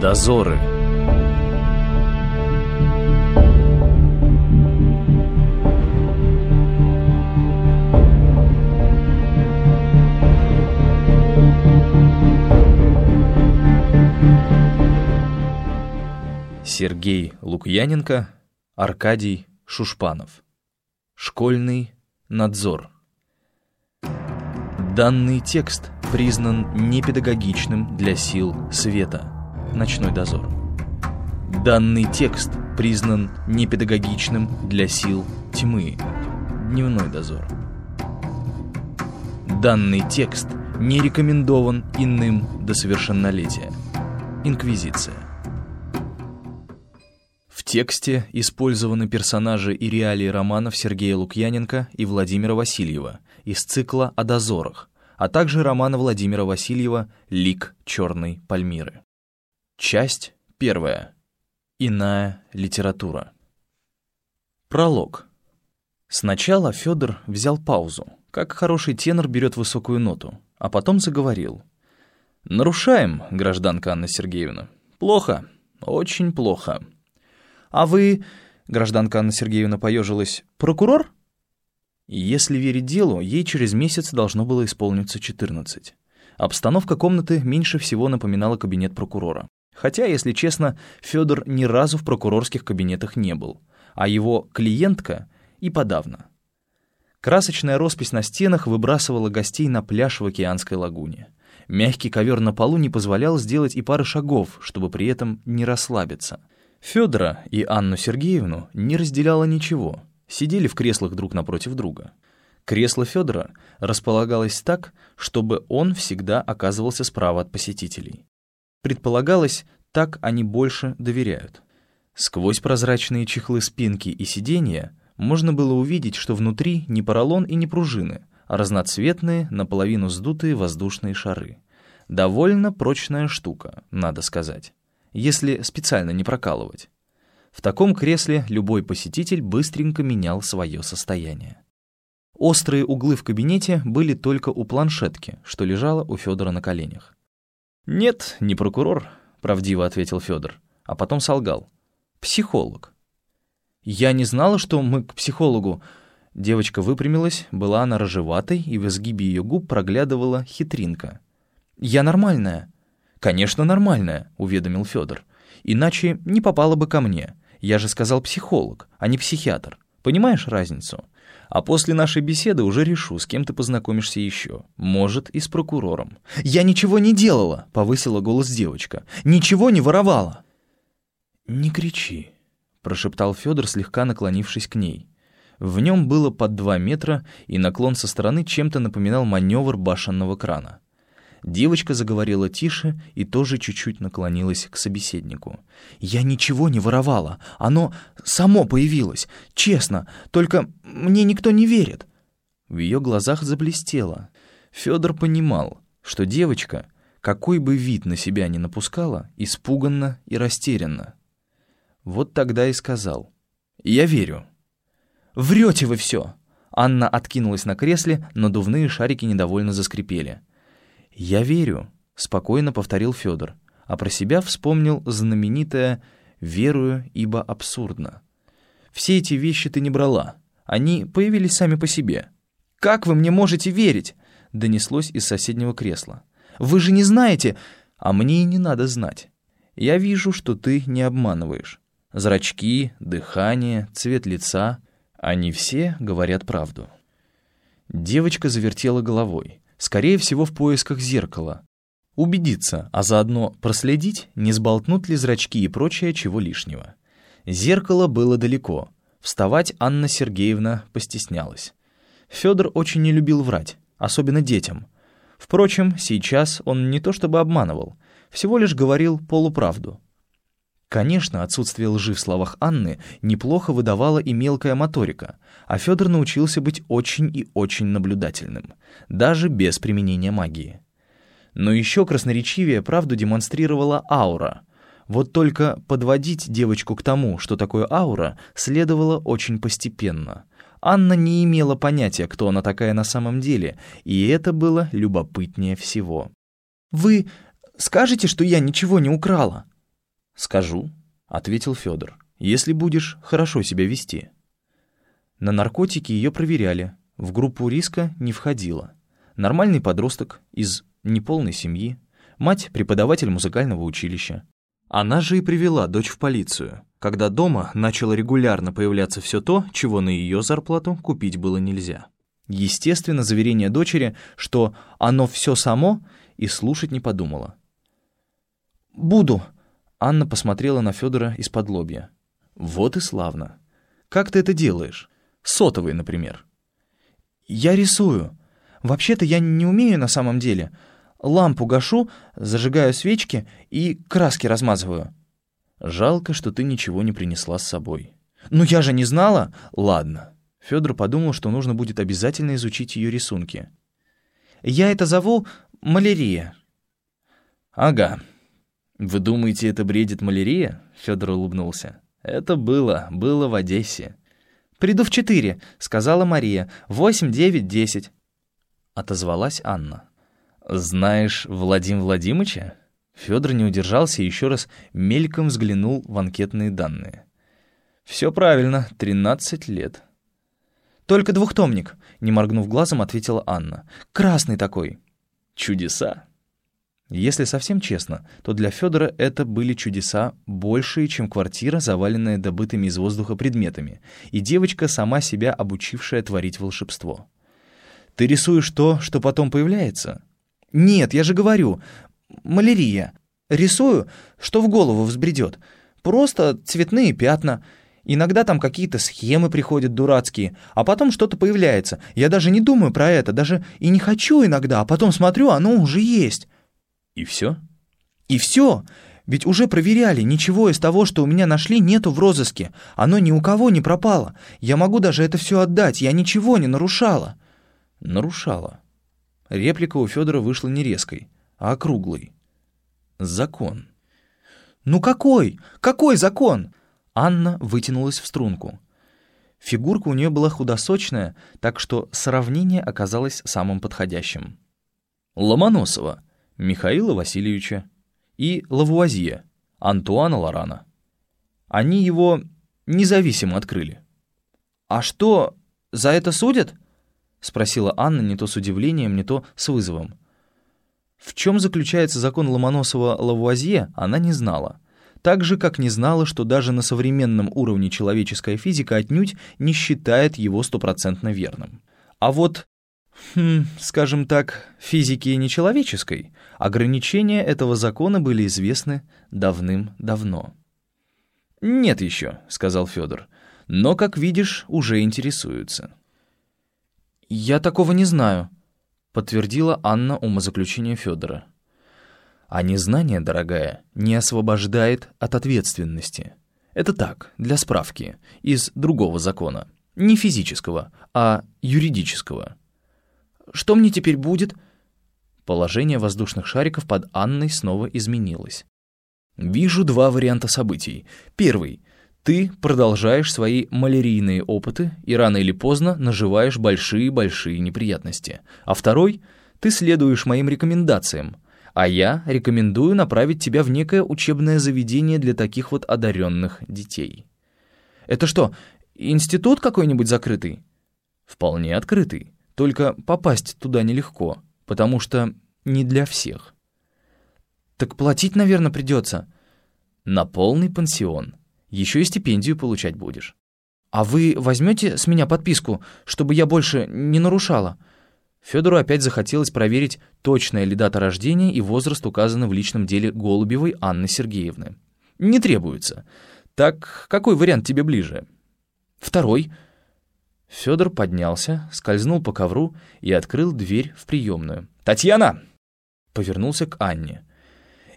Дозоры Сергей Лукьяненко, Аркадий Шушпанов. Школьный надзор. Данный текст признан непедагогичным для сил света. Ночной дозор. Данный текст признан непедагогичным для сил тьмы. Дневной дозор. Данный текст не рекомендован иным до совершеннолетия. Инквизиция. В тексте использованы персонажи и реалии романов Сергея Лукьяненко и Владимира Васильева из цикла «О дозорах», а также романа Владимира Васильева «Лик черной Пальмиры». Часть первая. Иная литература. Пролог. Сначала Федор взял паузу, как хороший тенор берет высокую ноту, а потом заговорил. «Нарушаем, гражданка Анна Сергеевна. Плохо, очень плохо. А вы, гражданка Анна Сергеевна поежилась, прокурор?» Если верить делу, ей через месяц должно было исполниться 14. Обстановка комнаты меньше всего напоминала кабинет прокурора. Хотя, если честно, Федор ни разу в прокурорских кабинетах не был, а его клиентка и подавно. Красочная роспись на стенах выбрасывала гостей на пляж в океанской лагуне. Мягкий ковер на полу не позволял сделать и пары шагов, чтобы при этом не расслабиться. Федора и Анну Сергеевну не разделяло ничего — сидели в креслах друг напротив друга. Кресло Федора располагалось так, чтобы он всегда оказывался справа от посетителей. Предполагалось, так они больше доверяют. Сквозь прозрачные чехлы спинки и сиденья можно было увидеть, что внутри не поролон и не пружины, а разноцветные, наполовину сдутые воздушные шары. Довольно прочная штука, надо сказать, если специально не прокалывать. В таком кресле любой посетитель быстренько менял свое состояние. Острые углы в кабинете были только у планшетки, что лежала у Федора на коленях. «Нет, не прокурор», — правдиво ответил Федор, а потом солгал. «Психолог». «Я не знала, что мы к психологу...» Девочка выпрямилась, была она рыжеватой, и в изгибе ее губ проглядывала хитринка. «Я нормальная». «Конечно, нормальная», — уведомил Федор. «Иначе не попала бы ко мне. Я же сказал психолог, а не психиатр. Понимаешь разницу? А после нашей беседы уже решу, с кем ты познакомишься еще. Может, и с прокурором. «Я ничего не делала!» — повысила голос девочка. «Ничего не воровала!» «Не кричи!» — прошептал Федор, слегка наклонившись к ней. В нем было под два метра, и наклон со стороны чем-то напоминал маневр башенного крана. Девочка заговорила тише и тоже чуть-чуть наклонилась к собеседнику. «Я ничего не воровала. Оно само появилось. Честно. Только мне никто не верит». В ее глазах заблестело. Федор понимал, что девочка, какой бы вид на себя ни напускала, испуганна и растерянна. Вот тогда и сказал. «Я верю». «Врете вы все!» Анна откинулась на кресле, надувные шарики недовольно заскрипели. «Я верю», — спокойно повторил Федор, а про себя вспомнил знаменитое «верую, ибо абсурдно». «Все эти вещи ты не брала, они появились сами по себе». «Как вы мне можете верить?» — донеслось из соседнего кресла. «Вы же не знаете...» «А мне и не надо знать. Я вижу, что ты не обманываешь. Зрачки, дыхание, цвет лица — они все говорят правду». Девочка завертела головой скорее всего, в поисках зеркала. Убедиться, а заодно проследить, не сболтнут ли зрачки и прочее чего лишнего. Зеркало было далеко. Вставать Анна Сергеевна постеснялась. Федор очень не любил врать, особенно детям. Впрочем, сейчас он не то чтобы обманывал, всего лишь говорил полуправду. Конечно, отсутствие лжи в словах Анны неплохо выдавала и мелкая моторика, а Федор научился быть очень и очень наблюдательным, даже без применения магии. Но еще красноречивее правду демонстрировала аура. Вот только подводить девочку к тому, что такое аура, следовало очень постепенно. Анна не имела понятия, кто она такая на самом деле, и это было любопытнее всего. «Вы скажете, что я ничего не украла?» «Скажу», — ответил Федор, — «если будешь хорошо себя вести». На наркотики ее проверяли, в группу риска не входила. Нормальный подросток из неполной семьи, мать — преподаватель музыкального училища. Она же и привела дочь в полицию, когда дома начало регулярно появляться все то, чего на ее зарплату купить было нельзя. Естественно, заверение дочери, что оно все само, и слушать не подумала. «Буду», — Анна посмотрела на Федора из-под лобья. «Вот и славно. Как ты это делаешь? Сотовый, например». «Я рисую. Вообще-то я не умею на самом деле. Лампу гашу, зажигаю свечки и краски размазываю». «Жалко, что ты ничего не принесла с собой». «Ну я же не знала!» «Ладно». Федор подумал, что нужно будет обязательно изучить ее рисунки. «Я это зову малярия». «Ага. Вы думаете, это бредит малярия?» Федор улыбнулся. «Это было, было в Одессе». «Приду в четыре», — сказала Мария. «Восемь, девять, десять». Отозвалась Анна. «Знаешь Владимира Владимировича?» Федор не удержался и еще раз мельком взглянул в анкетные данные. «Все правильно, тринадцать лет». «Только двухтомник», — не моргнув глазом, ответила Анна. «Красный такой». «Чудеса». Если совсем честно, то для Федора это были чудеса большие, чем квартира, заваленная добытыми из воздуха предметами, и девочка, сама себя обучившая творить волшебство. «Ты рисуешь то, что потом появляется?» «Нет, я же говорю, малярия. Рисую, что в голову взбредет. Просто цветные пятна. Иногда там какие-то схемы приходят дурацкие, а потом что-то появляется. Я даже не думаю про это, даже и не хочу иногда, а потом смотрю, оно уже есть». «И все?» «И все. Ведь уже проверяли, ничего из того, что у меня нашли, нету в розыске. Оно ни у кого не пропало. Я могу даже это все отдать, я ничего не нарушала». «Нарушала», Реплика у Федора вышла не резкой, а округлой. «Закон». «Ну какой? Какой закон?» Анна вытянулась в струнку. Фигурка у нее была худосочная, так что сравнение оказалось самым подходящим. Ломоносова, Михаила Васильевича и Лавуазье, Антуана Лорана. Они его независимо открыли. «А что, за это судят?» — спросила Анна не то с удивлением, не то с вызовом. В чем заключается закон Ломоносова-Лавуазье, она не знала. Так же, как не знала, что даже на современном уровне человеческая физика отнюдь не считает его стопроцентно верным. А вот, хм, скажем так, физике нечеловеческой ограничения этого закона были известны давным-давно. «Нет еще», — сказал Федор, — «но, как видишь, уже интересуются». «Я такого не знаю», — подтвердила Анна умозаключение Федора. «А незнание, дорогая, не освобождает от ответственности. Это так, для справки, из другого закона. Не физического, а юридического». «Что мне теперь будет?» Положение воздушных шариков под Анной снова изменилось. «Вижу два варианта событий. Первый — ты продолжаешь свои малярийные опыты и рано или поздно наживаешь большие-большие неприятности. А второй — ты следуешь моим рекомендациям, а я рекомендую направить тебя в некое учебное заведение для таких вот одаренных детей. Это что, институт какой-нибудь закрытый? Вполне открытый, только попасть туда нелегко, потому что не для всех. Так платить, наверное, придется. На полный пансион — еще и стипендию получать будешь. А вы возьмете с меня подписку, чтобы я больше не нарушала?» Федору опять захотелось проверить, точная ли дата рождения и возраст указаны в личном деле Голубевой Анны Сергеевны. «Не требуется. Так какой вариант тебе ближе?» «Второй». Федор поднялся, скользнул по ковру и открыл дверь в приемную. «Татьяна!» Повернулся к Анне.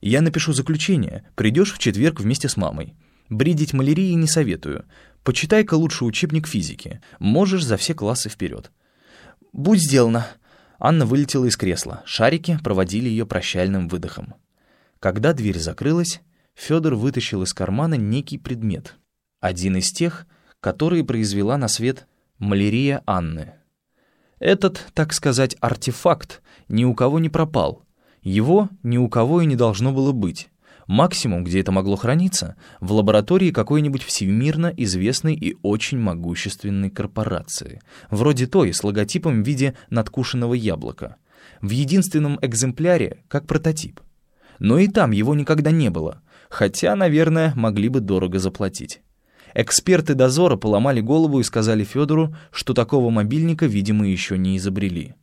«Я напишу заключение. Придешь в четверг вместе с мамой. Бредить малярией не советую. Почитай-ка лучше учебник физики. Можешь за все классы вперед. «Будь сделано!» Анна вылетела из кресла. Шарики проводили ее прощальным выдохом. Когда дверь закрылась, Федор вытащил из кармана некий предмет. Один из тех, которые произвела на свет малярия Анны. Этот, так сказать, артефакт ни у кого не пропал. Его ни у кого и не должно было быть. Максимум, где это могло храниться, в лаборатории какой-нибудь всемирно известной и очень могущественной корпорации, вроде той с логотипом в виде надкушенного яблока, в единственном экземпляре как прототип. Но и там его никогда не было, хотя, наверное, могли бы дорого заплатить. Эксперты дозора поломали голову и сказали Федору, что такого мобильника, видимо, еще не изобрели.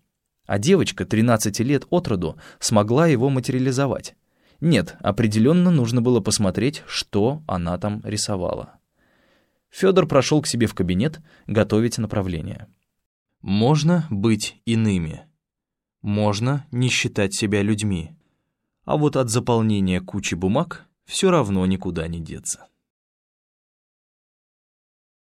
А девочка 13 лет от роду смогла его материализовать. Нет, определенно нужно было посмотреть, что она там рисовала. Федор прошел к себе в кабинет готовить направление. Можно быть иными. Можно не считать себя людьми. А вот от заполнения кучи бумаг все равно никуда не деться.